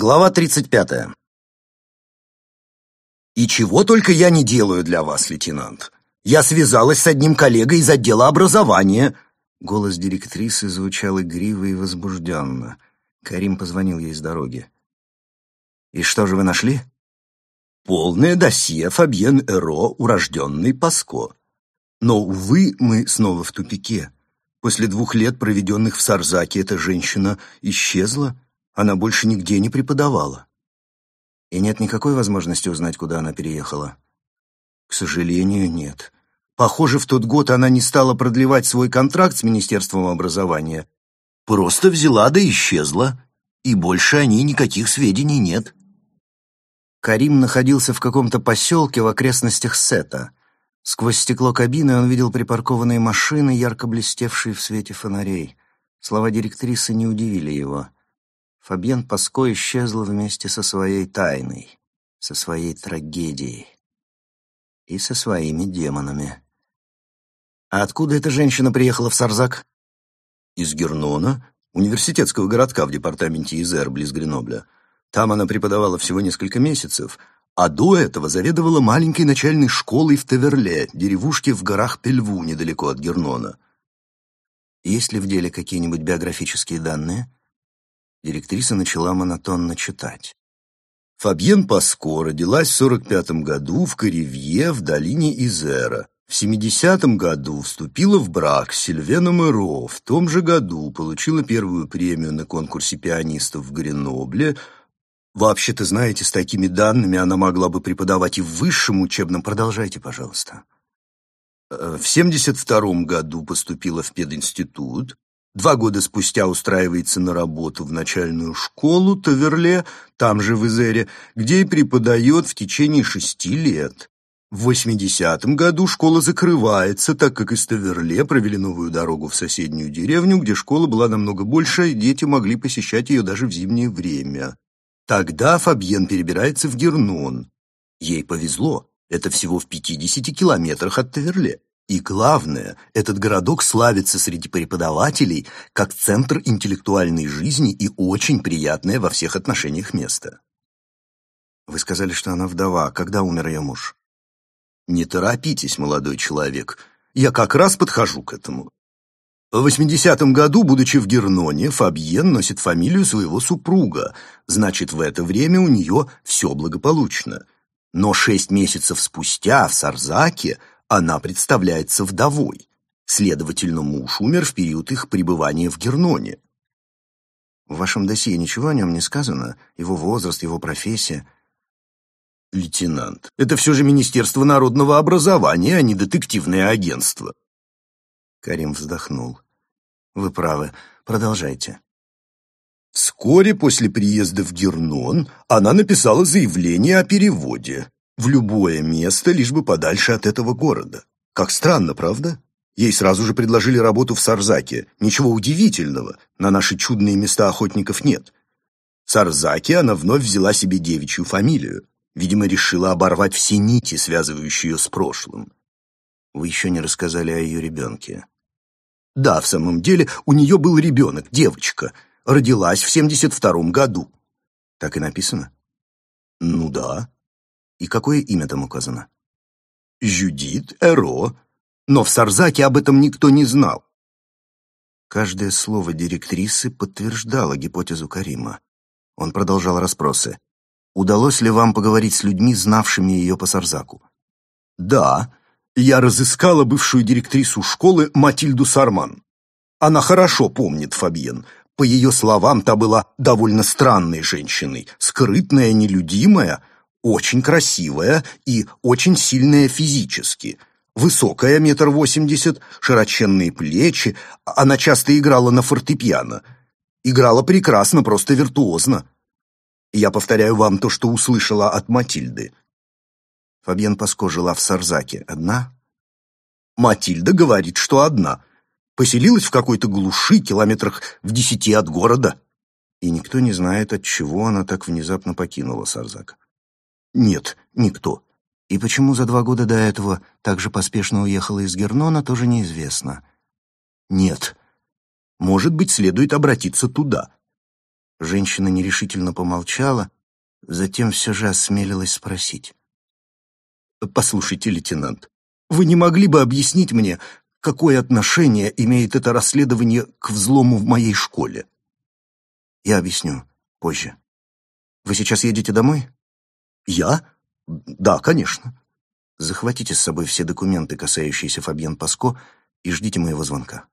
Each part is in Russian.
Глава 35. «И чего только я не делаю для вас, лейтенант. Я связалась с одним коллегой из отдела образования». Голос директрисы звучал игриво и возбужденно. Карим позвонил ей с дороги. «И что же вы нашли?» «Полное досье Фабьен Эро, урожденный Паско. Но, увы, мы снова в тупике. После двух лет, проведенных в Сарзаке, эта женщина исчезла». Она больше нигде не преподавала. И нет никакой возможности узнать, куда она переехала. К сожалению, нет. Похоже, в тот год она не стала продлевать свой контракт с Министерством образования. Просто взяла да исчезла, и больше о ней никаких сведений нет. Карим находился в каком-то поселке в окрестностях Сета. Сквозь стекло кабины он видел припаркованные машины, ярко блестевшие в свете фонарей. Слова директрисы не удивили его. Фабьен Паско исчезла вместе со своей тайной, со своей трагедией и со своими демонами. А откуда эта женщина приехала в Сарзак? Из Гернона, университетского городка в департаменте Изер, близ Гренобля. Там она преподавала всего несколько месяцев, а до этого заведовала маленькой начальной школой в Таверле, деревушке в горах Пельву, недалеко от Гернона. Есть ли в деле какие-нибудь биографические данные? Директриса начала монотонно читать. Фабьен Паско родилась в 45 году в Каривье в долине Изера. В 70 году вступила в брак с Сильвеном Эро. В том же году получила первую премию на конкурсе пианистов в Гренобле. Вообще-то, знаете, с такими данными она могла бы преподавать и в высшем учебном. Продолжайте, пожалуйста. Э, в 72 году поступила в пединститут. Два года спустя устраивается на работу в начальную школу Таверле, там же в Изере, где и преподает в течение шести лет. В 80-м году школа закрывается, так как из Таверле провели новую дорогу в соседнюю деревню, где школа была намного больше, и дети могли посещать ее даже в зимнее время. Тогда Фабьен перебирается в Гернон. Ей повезло, это всего в 50 километрах от Таверле. И главное, этот городок славится среди преподавателей как центр интеллектуальной жизни и очень приятное во всех отношениях место. Вы сказали, что она вдова. Когда умер ее муж? Не торопитесь, молодой человек. Я как раз подхожу к этому. В 80-м году, будучи в Герноне, Фабьен носит фамилию своего супруга. Значит, в это время у нее все благополучно. Но шесть месяцев спустя в Сарзаке она представляется вдовой. Следовательно, муж умер в период их пребывания в Герноне. В вашем досье ничего о нем не сказано? Его возраст, его профессия? Лейтенант, это все же Министерство народного образования, а не детективное агентство. Карим вздохнул. Вы правы. Продолжайте. Вскоре после приезда в Гернон она написала заявление о переводе в любое место, лишь бы подальше от этого города. Как странно, правда? Ей сразу же предложили работу в Сарзаке. Ничего удивительного, на наши чудные места охотников нет. В Сарзаке она вновь взяла себе девичью фамилию. Видимо, решила оборвать все нити, связывающие ее с прошлым. Вы еще не рассказали о ее ребенке. Да, в самом деле, у нее был ребенок, девочка. Родилась в 72-м году. Так и написано? Ну да. И какое имя там указано? Жюдит Эро. Но в Сарзаке об этом никто не знал. Каждое слово директрисы подтверждало гипотезу Карима. Он продолжал расспросы. «Удалось ли вам поговорить с людьми, знавшими ее по Сарзаку?» «Да. Я разыскала бывшую директрису школы Матильду Сарман. Она хорошо помнит Фабьен. По ее словам, та была довольно странной женщиной, скрытная, нелюдимая, очень красивая и очень сильная физически. Высокая, метр восемьдесят, широченные плечи. Она часто играла на фортепиано. Играла прекрасно, просто виртуозно. Я повторяю вам то, что услышала от Матильды. Фабьен Паско жила в Сарзаке. Одна? Матильда говорит, что одна. Поселилась в какой-то глуши, километрах в десяти от города. И никто не знает, от чего она так внезапно покинула Сарзак. Нет, никто. И почему за два года до этого так же поспешно уехала из Гернона, тоже неизвестно. Нет. Может быть, следует обратиться туда. Женщина нерешительно помолчала, затем все же осмелилась спросить. «Послушайте, лейтенант, вы не могли бы объяснить мне, какое отношение имеет это расследование к взлому в моей школе?» «Я объясню позже. Вы сейчас едете домой?» «Я? Да, конечно». Захватите с собой все документы, касающиеся Фабьен Паско, и ждите моего звонка.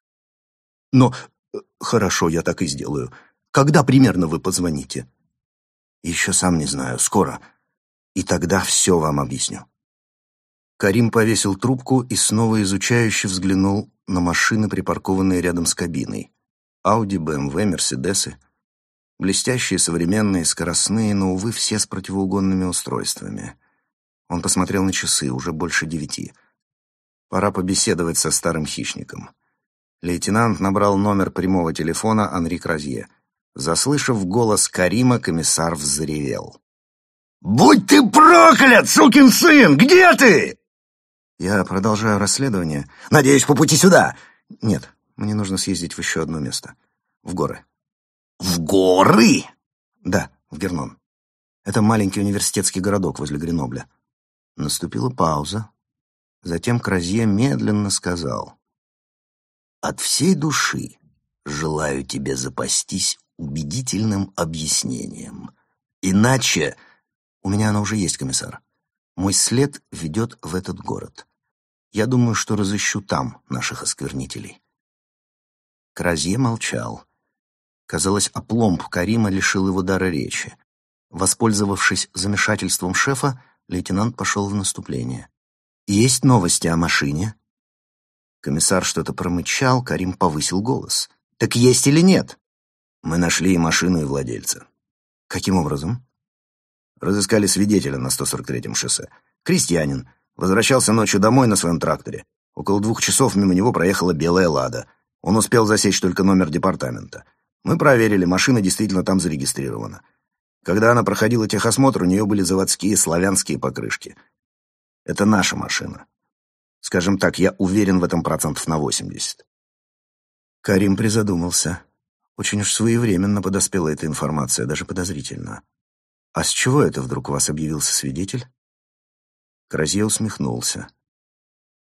Но... Э, хорошо, я так и сделаю. Когда примерно вы позвоните? Еще сам не знаю. Скоро. И тогда все вам объясню. Карим повесил трубку и снова изучающе взглянул на машины, припаркованные рядом с кабиной. Ауди, БМВ, Мерседесы. Блестящие, современные, скоростные, но, увы, все с противоугонными устройствами. Он посмотрел на часы, уже больше девяти. Пора побеседовать со старым хищником. Лейтенант набрал номер прямого телефона Анри Кразье. Заслышав голос Карима, комиссар взревел. «Будь ты проклят, сукин сын! Где ты?» «Я продолжаю расследование. Надеюсь, по пути сюда?» «Нет, мне нужно съездить в еще одно место. В горы». «В горы?» «Да, в Гернон. Это маленький университетский городок возле Гренобля. Наступила пауза. Затем Кразье медленно сказал. «От всей души желаю тебе запастись убедительным объяснением. Иначе... У меня оно уже есть, комиссар. Мой след ведет в этот город. Я думаю, что разыщу там наших осквернителей». Кразье молчал. Казалось, опломб Карима лишил его дара речи. Воспользовавшись замешательством шефа, лейтенант пошел в наступление. «Есть новости о машине?» Комиссар что-то промычал, Карим повысил голос. «Так есть или нет?» «Мы нашли и машину, и владельца». «Каким образом?» Разыскали свидетеля на 143-м шоссе. Крестьянин. Возвращался ночью домой на своем тракторе. Около двух часов мимо него проехала белая «Лада». Он успел засечь только номер департамента. Мы проверили, машина действительно там зарегистрирована. Когда она проходила техосмотр, у нее были заводские славянские покрышки. Это наша машина. Скажем так, я уверен в этом процентов на 80. Карим призадумался. Очень уж своевременно подоспела эта информация, даже подозрительно. А с чего это вдруг у вас объявился свидетель? Кразье усмехнулся.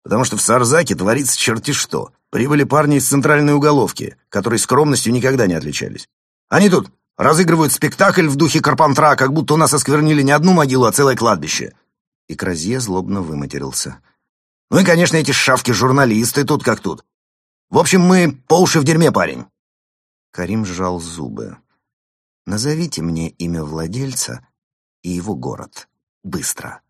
Потому что в Сарзаке творится черти что. Прибыли парни из центральной уголовки, которые скромностью никогда не отличались. Они тут Разыгрывают спектакль в духе Карпантра, как будто у нас осквернили не одну могилу, а целое кладбище». И Кразье злобно выматерился. «Ну и, конечно, эти шавки-журналисты тут как тут. В общем, мы по уши в дерьме, парень». Карим сжал зубы. «Назовите мне имя владельца и его город. Быстро».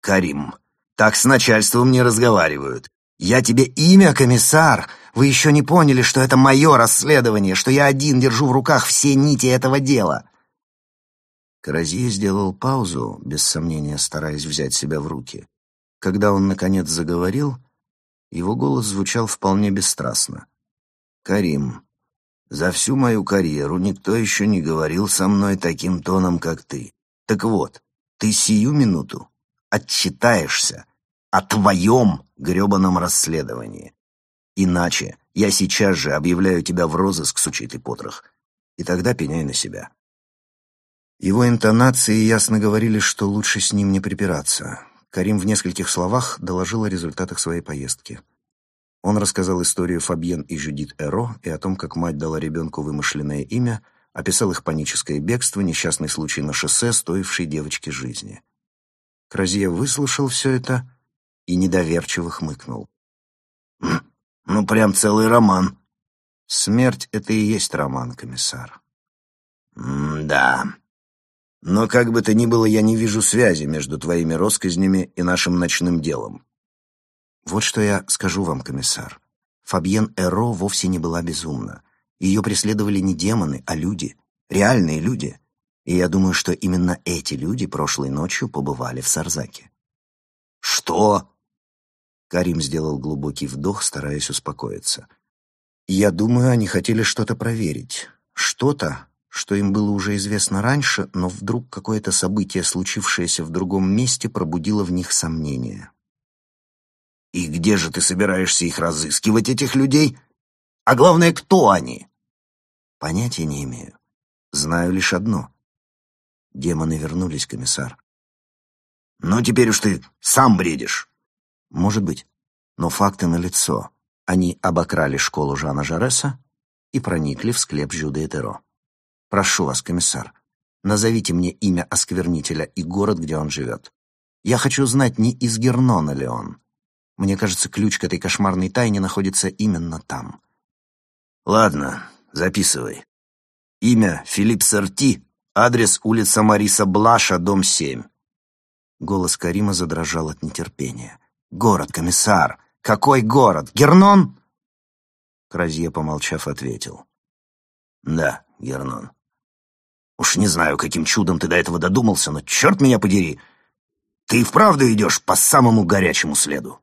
«Карим, так с начальством не разговаривают. «Я тебе имя, комиссар! Вы еще не поняли, что это мое расследование, что я один держу в руках все нити этого дела!» Каразье сделал паузу, без сомнения стараясь взять себя в руки. Когда он, наконец, заговорил, его голос звучал вполне бесстрастно. «Карим, за всю мою карьеру никто еще не говорил со мной таким тоном, как ты. Так вот, ты сию минуту отчитаешься о твоем гребаном расследовании. Иначе я сейчас же объявляю тебя в розыск, сучитый потрох, и тогда пеняй на себя». Его интонации ясно говорили, что лучше с ним не припираться. Карим в нескольких словах доложил о результатах своей поездки. Он рассказал историю Фабьен и Жюдит Эро и о том, как мать дала ребенку вымышленное имя, описал их паническое бегство, несчастный случай на шоссе, стоивший девочке жизни. Кразье выслушал все это и недоверчиво хмыкнул. «Ну, прям целый роман». «Смерть — это и есть роман, комиссар». «Да. Но как бы то ни было, я не вижу связи между твоими россказнями и нашим ночным делом». «Вот что я скажу вам, комиссар. Фабьен Эро вовсе не была безумна. Ее преследовали не демоны, а люди, реальные люди. И я думаю, что именно эти люди прошлой ночью побывали в Сарзаке». «Что?» Карим сделал глубокий вдох, стараясь успокоиться. «Я думаю, они хотели что-то проверить. Что-то, что им было уже известно раньше, но вдруг какое-то событие, случившееся в другом месте, пробудило в них сомнения». «И где же ты собираешься их разыскивать, этих людей? А главное, кто они?» «Понятия не имею. Знаю лишь одно. Демоны вернулись, комиссар. «Ну, теперь уж ты сам бредишь». «Может быть. Но факты налицо. Они обокрали школу Жана Жареса и проникли в склеп Жюда Этеро. Прошу вас, комиссар, назовите мне имя осквернителя и город, где он живет. Я хочу знать, не из Гернона ли он. Мне кажется, ключ к этой кошмарной тайне находится именно там». «Ладно, записывай. Имя Филипп Сорти, адрес улица Мариса Блаша, дом 7. Голос Карима задрожал от нетерпения. «Город, комиссар! Какой город? Гернон?» Кразье, помолчав, ответил. «Да, Гернон. Уж не знаю, каким чудом ты до этого додумался, но черт меня подери, ты и вправду идешь по самому горячему следу».